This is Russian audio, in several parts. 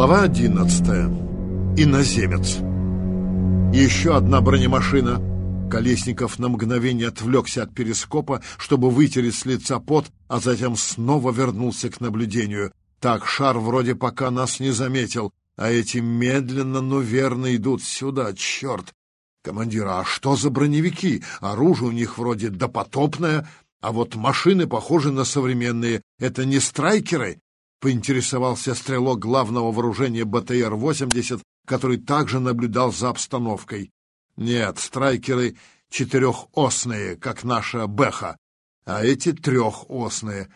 Глава 11. Иноземец. Еще одна бронемашина. Колесников на мгновение отвлекся от перископа, чтобы вытереть с лица пот, а затем снова вернулся к наблюдению. Так, шар вроде пока нас не заметил, а эти медленно, но верно идут сюда, черт! Командир, а что за броневики? Оружие у них вроде допотопное, а вот машины похожи на современные. Это не страйкеры? Поинтересовался стрелок главного вооружения БТР-80, который также наблюдал за обстановкой. Нет, страйкеры четырехосные, как наша Бэха, а эти трехосные.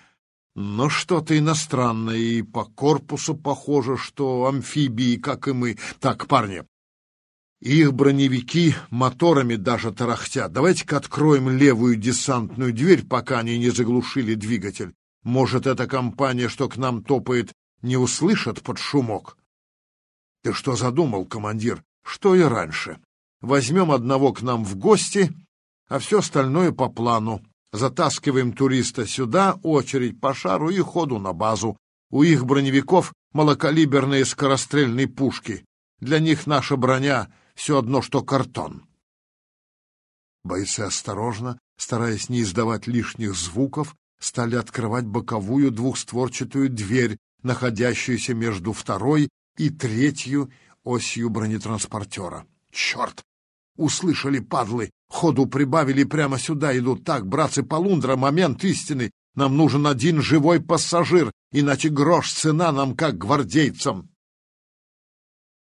Но что-то иностранное, и по корпусу похоже, что амфибии, как и мы. Так, парни, их броневики моторами даже тарахтят. Давайте-ка откроем левую десантную дверь, пока они не заглушили двигатель. Может, эта компания, что к нам топает, не услышат под шумок? Ты что задумал, командир? Что и раньше. Возьмем одного к нам в гости, а все остальное по плану. Затаскиваем туриста сюда, очередь по шару и ходу на базу. У их броневиков малокалиберные скорострельные пушки. Для них наша броня все одно, что картон. Бойцы осторожно, стараясь не издавать лишних звуков, стали открывать боковую двухстворчатую дверь, находящуюся между второй и третью осью бронетранспортера. Черт! Услышали, падлы! Ходу прибавили прямо сюда идут. Так, братцы Полундра, момент истины. Нам нужен один живой пассажир, иначе грош цена нам, как гвардейцам.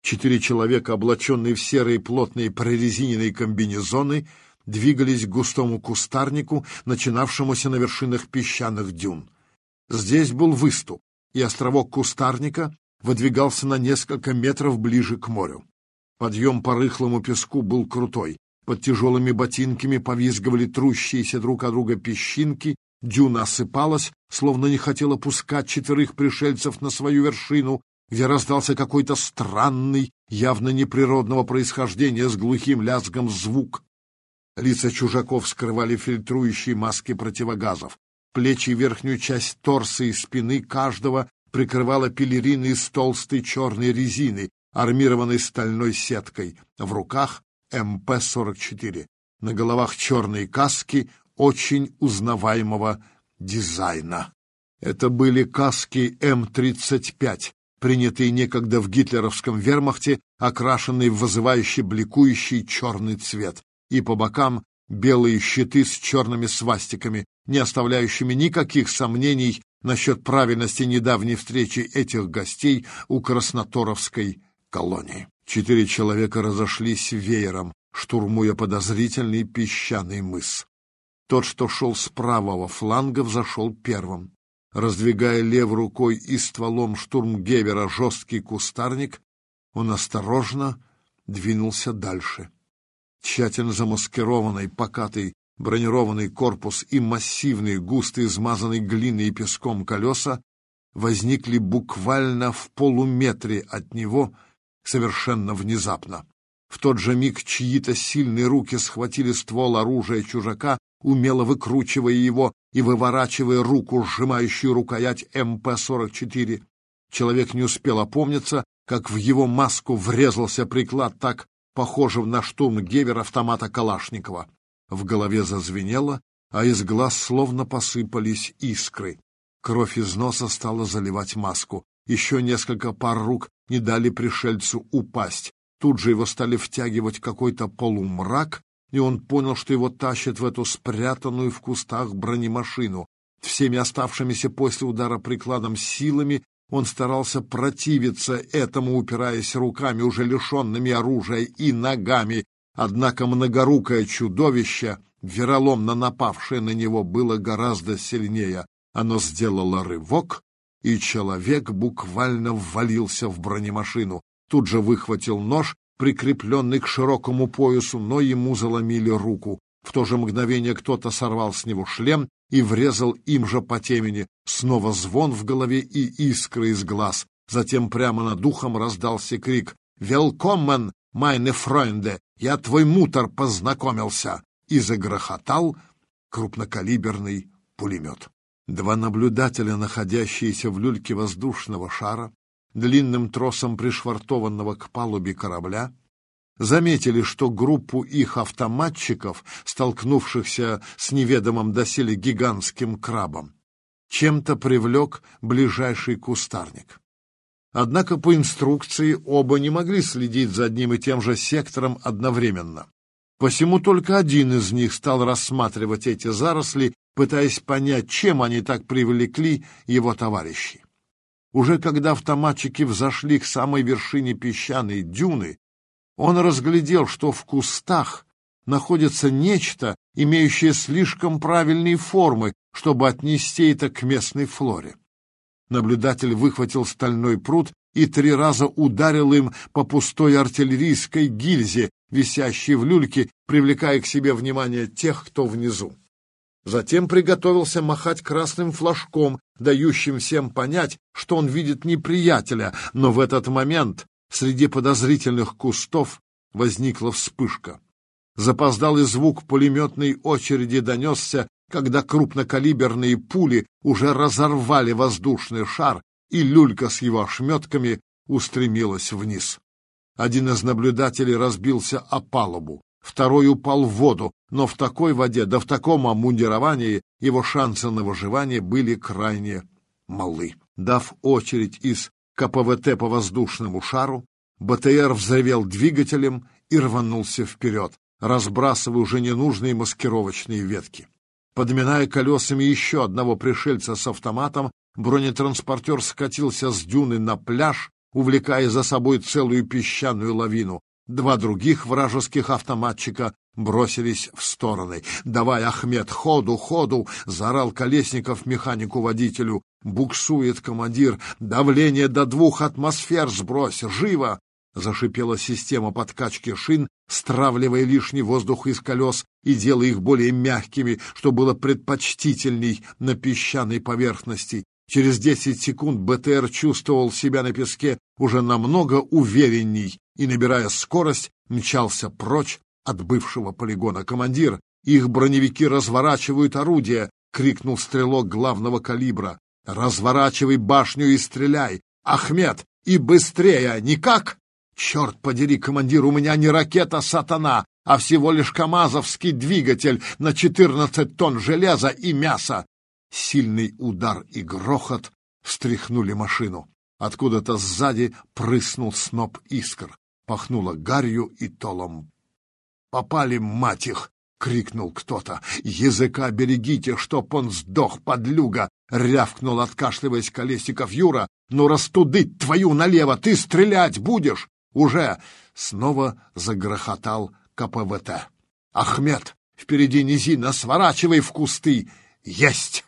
Четыре человека, облаченные в серые плотные прорезиненные комбинезоны, двигались к густому кустарнику, начинавшемуся на вершинах песчаных дюн. Здесь был выступ, и островок кустарника выдвигался на несколько метров ближе к морю. Подъем по рыхлому песку был крутой. Под тяжелыми ботинками повизгивали трущиеся друг от друга песчинки, дюна осыпалась, словно не хотела пускать четверых пришельцев на свою вершину, где раздался какой-то странный, явно неприродного происхождения с глухим лязгом звук. Лица чужаков скрывали фильтрующие маски противогазов. Плечи и верхнюю часть торса и спины каждого прикрывала пелерина из толстой черной резины, армированной стальной сеткой. В руках МП-44. На головах черные каски очень узнаваемого дизайна. Это были каски М-35, принятые некогда в гитлеровском вермахте, окрашенные в вызывающий бликующий черный цвет, и по бокам белые щиты с черными свастиками, не оставляющими никаких сомнений насчет правильности недавней встречи этих гостей у Красноторовской колонии. Четыре человека разошлись веером, штурмуя подозрительный песчаный мыс. Тот, что шел с правого фланга, взошел первым. Раздвигая левой рукой и стволом штурмгевера жесткий кустарник, он осторожно двинулся дальше. Тщательно замаскированный, покатый бронированный корпус и массивные, густо измазанные глиной и песком колеса возникли буквально в полуметре от него совершенно внезапно. В тот же миг чьи-то сильные руки схватили ствол оружия чужака, умело выкручивая его и выворачивая руку, сжимающую рукоять МП-44. Человек не успел опомниться, как в его маску врезался приклад так похожий на штурм Гевер автомата Калашникова. В голове зазвенело, а из глаз словно посыпались искры. Кровь из носа стала заливать маску. Еще несколько пар рук не дали пришельцу упасть. Тут же его стали втягивать какой-то полумрак, и он понял, что его тащат в эту спрятанную в кустах бронемашину. Всеми оставшимися после удара прикладом силами он старался противиться этому, упираясь руками, уже лишенными оружия, и ногами, Однако многорукое чудовище, вероломно напавшее на него, было гораздо сильнее. Оно сделало рывок, и человек буквально ввалился в бронемашину. Тут же выхватил нож, прикрепленный к широкому поясу, но ему заломили руку. В то же мгновение кто-то сорвал с него шлем и врезал им же по темени. Снова звон в голове и искры из глаз. Затем прямо над духом раздался крик «Велкомен, майне фройнде! Я твой мутор познакомился!» И загрохотал крупнокалиберный пулемет. Два наблюдателя, находящиеся в люльке воздушного шара, длинным тросом пришвартованного к палубе корабля, заметили, что группу их автоматчиков, столкнувшихся с неведомым доселе гигантским крабом, чем-то привлек ближайший кустарник. Однако по инструкции оба не могли следить за одним и тем же сектором одновременно. Посему только один из них стал рассматривать эти заросли, пытаясь понять, чем они так привлекли его товарищей. Уже когда автоматчики взошли к самой вершине песчаной дюны, он разглядел, что в кустах находится нечто, имеющее слишком правильные формы, чтобы отнести это к местной флоре. Наблюдатель выхватил стальной пруд и три раза ударил им по пустой артиллерийской гильзе, висящей в люльке, привлекая к себе внимание тех, кто внизу. Затем приготовился махать красным флажком, дающим всем понять, что он видит неприятеля, но в этот момент Среди подозрительных кустов возникла вспышка. Запоздалый звук пулеметной очереди донесся, когда крупнокалиберные пули уже разорвали воздушный шар, и люлька с его ошметками устремилась вниз. Один из наблюдателей разбился о палубу, второй упал в воду, но в такой воде, да в таком обмундировании его шансы на выживание были крайне малы. Дав очередь из КПВТ по воздушному шару, БТР взревел двигателем и рванулся вперед, разбрасывая уже ненужные маскировочные ветки. Подминая колесами еще одного пришельца с автоматом, бронетранспортер скатился с дюны на пляж, увлекая за собой целую песчаную лавину. Два других вражеских автоматчика бросились в стороны. «Давай, Ахмед, ходу, ходу!» — заорал Колесников механику-водителю. «Буксует командир! Давление до двух атмосфер сбрось! Живо!» Зашипела система подкачки шин, стравливая лишний воздух из колес и делая их более мягкими, что было предпочтительней на песчаной поверхности. Через десять секунд БТР чувствовал себя на песке уже намного уверенней и, набирая скорость, мчался прочь от бывшего полигона. «Командир, их броневики разворачивают орудия!» — крикнул стрелок главного калибра. «Разворачивай башню и стреляй! Ахмед, и быстрее! Никак!» «Черт подери, командир, у меня не ракета «Сатана», а всего лишь камазовский двигатель на четырнадцать тонн железа и мяса!» Сильный удар и грохот встряхнули машину. Откуда-то сзади прыснул сноп искр. Пахнуло гарью и толом Попали, мать их! — крикнул кто-то. «Языка берегите, чтоб он сдох, подлюга!» — рявкнул, откашливаясь колесиков Юра. «Ну, растудыть твою налево! Ты стрелять будешь!» «Уже!» — снова загрохотал КПВТ. «Ахмед, впереди низина, сворачивай в кусты! Есть!»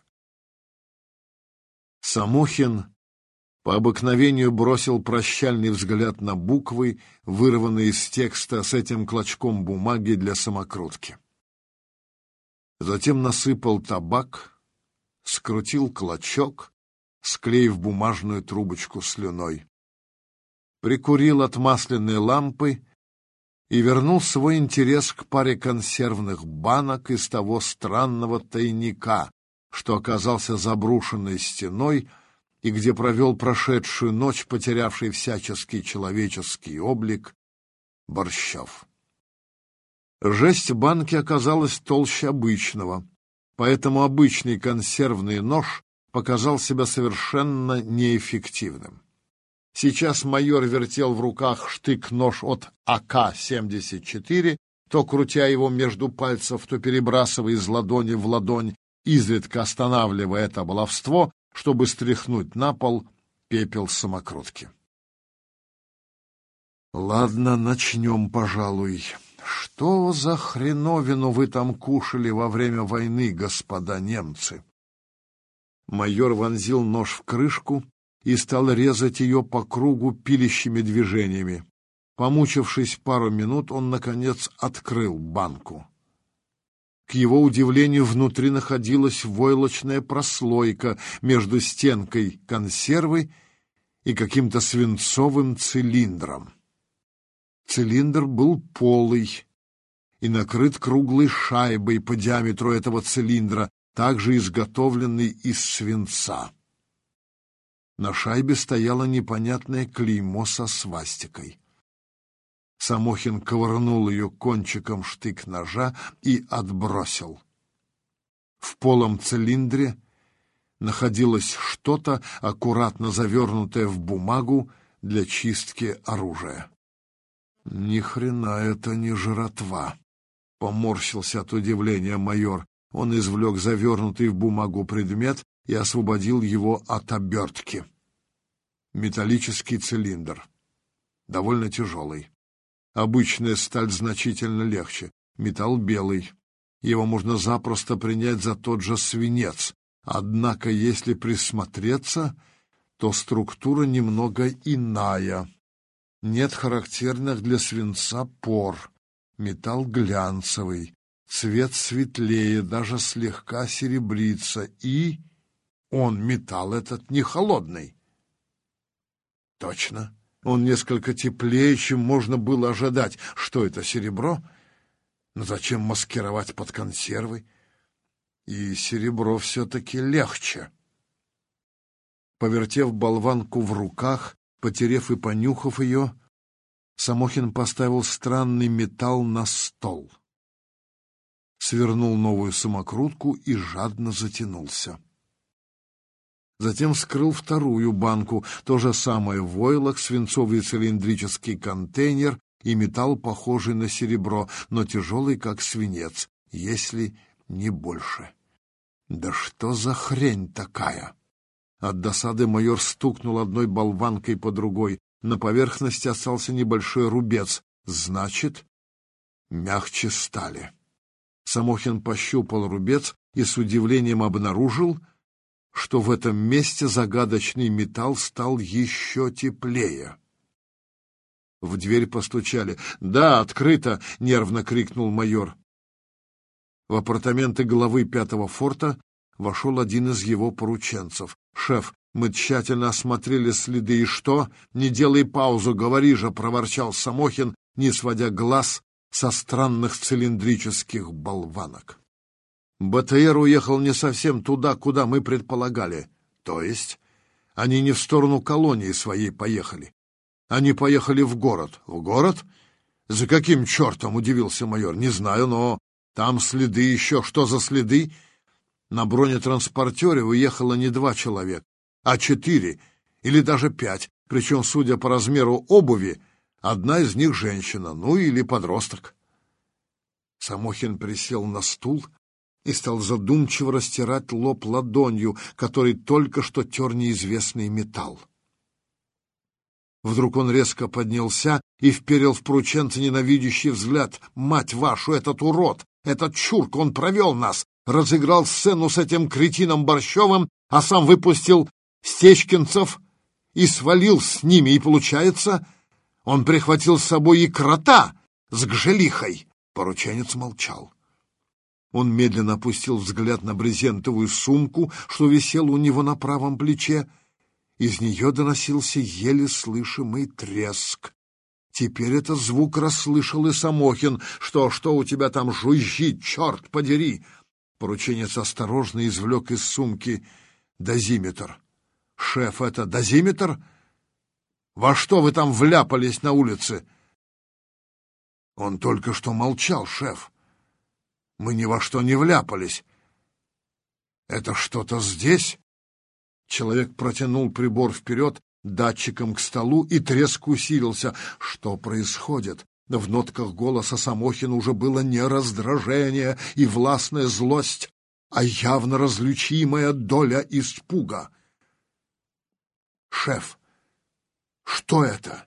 Самохин по обыкновению бросил прощальный взгляд на буквы, вырванные из текста с этим клочком бумаги для самокрутки. Затем насыпал табак, скрутил клочок, склеив бумажную трубочку слюной. Прикурил от масляной лампы и вернул свой интерес к паре консервных банок из того странного тайника, что оказался заброшенной стеной, и где провел прошедшую ночь, потерявший всяческий человеческий облик, Борщев. Жесть банки оказалась толще обычного, поэтому обычный консервный нож показал себя совершенно неэффективным. Сейчас майор вертел в руках штык-нож от АК-74, то крутя его между пальцев, то перебрасывая из ладони в ладонь, изредка останавливая это баловство, чтобы стряхнуть на пол пепел самокрутки. «Ладно, начнем, пожалуй. Что за хреновину вы там кушали во время войны, господа немцы?» Майор вонзил нож в крышку и стал резать ее по кругу пилищими движениями. Помучившись пару минут, он, наконец, открыл банку. К его удивлению, внутри находилась войлочная прослойка между стенкой консервы и каким-то свинцовым цилиндром. Цилиндр был полый и накрыт круглой шайбой по диаметру этого цилиндра, также изготовленной из свинца. На шайбе стояло непонятное клеймо со свастикой. Самохин ковырнул ее кончиком штык-ножа и отбросил. В полом цилиндре находилось что-то, аккуратно завернутое в бумагу для чистки оружия. Ни хрена это не жратва, поморщился от удивления майор. Он извлек завернутый в бумагу предмет и освободил его от обертки. Металлический цилиндр, довольно тяжелый. Обычная сталь значительно легче, металл белый. Его можно запросто принять за тот же свинец. Однако, если присмотреться, то структура немного иная. Нет характерных для свинца пор. Металл глянцевый, цвет светлее, даже слегка серебрится. И он, металл этот, не холодный. Точно. Он несколько теплее, чем можно было ожидать. Что это, серебро? Но зачем маскировать под консервы? И серебро все-таки легче. Повертев болванку в руках, потерев и понюхав ее, Самохин поставил странный металл на стол. Свернул новую самокрутку и жадно затянулся. Затем вскрыл вторую банку, то же самое войлок, свинцовый цилиндрический контейнер и металл, похожий на серебро, но тяжелый, как свинец, если не больше. Да что за хрень такая? От досады майор стукнул одной болванкой по другой. На поверхности остался небольшой рубец. Значит, мягче стали. Самохин пощупал рубец и с удивлением обнаружил, что в этом месте загадочный металл стал еще теплее. В дверь постучали. «Да, открыто!» — нервно крикнул майор. В апартаменты главы пятого форта вошел один из его порученцев. «Шеф, мы тщательно осмотрели следы, и что? Не делай паузу, говори же!» — проворчал Самохин, не сводя глаз со странных цилиндрических болванок. БТР уехал не совсем туда, куда мы предполагали. То есть они не в сторону колонии своей поехали. Они поехали в город. В город? За каким чертом, удивился майор. Не знаю, но там следы еще. Что за следы? На бронетранспортере уехало не два человека, а четыре или даже пять. Причем, судя по размеру обуви, одна из них женщина, ну или подросток. Самохин присел на стул и стал задумчиво растирать лоб ладонью, который только что тер неизвестный металл. Вдруг он резко поднялся и вперил в порученца ненавидящий взгляд. «Мать вашу, этот урод! Этот чурк! Он провел нас! Разыграл сцену с этим кретином Борщевым, а сам выпустил стечкинцев и свалил с ними, и, получается, он прихватил с собой и крота с гжелихой!» Порученец молчал. Он медленно опустил взгляд на брезентовую сумку, что висела у него на правом плече, из нее доносился еле слышимый треск. Теперь этот звук расслышал и Самохин. «Что, что у тебя там жужжит, черт подери!» Порученец осторожно извлек из сумки дозиметр. «Шеф, это дозиметр? Во что вы там вляпались на улице?» Он только что молчал, шеф. Мы ни во что не вляпались. Это что-то здесь? Человек протянул прибор вперед, датчиком к столу, и треск усилился. Что происходит? В нотках голоса Самохина уже было не раздражение и властная злость, а явно различимая доля испуга. «Шеф, что это?»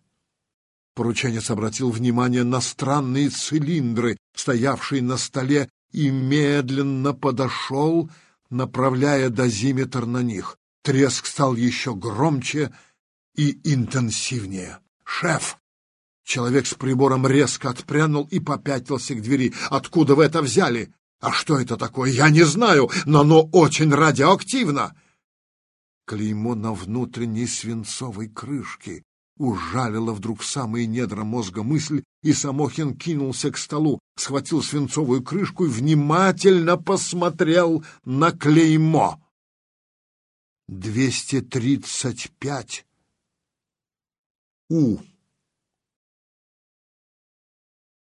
Порученец обратил внимание на странные цилиндры, стоявшие на столе, и медленно подошел, направляя дозиметр на них. Треск стал еще громче и интенсивнее. «Шеф!» Человек с прибором резко отпрянул и попятился к двери. «Откуда вы это взяли?» «А что это такое? Я не знаю, но оно очень радиоактивно!» Клеймо на внутренней свинцовой крышке. Ужалила вдруг самые недра мозга мысль, и Самохин кинулся к столу, схватил свинцовую крышку и внимательно посмотрел на клеймо. двести тридцать пять. У.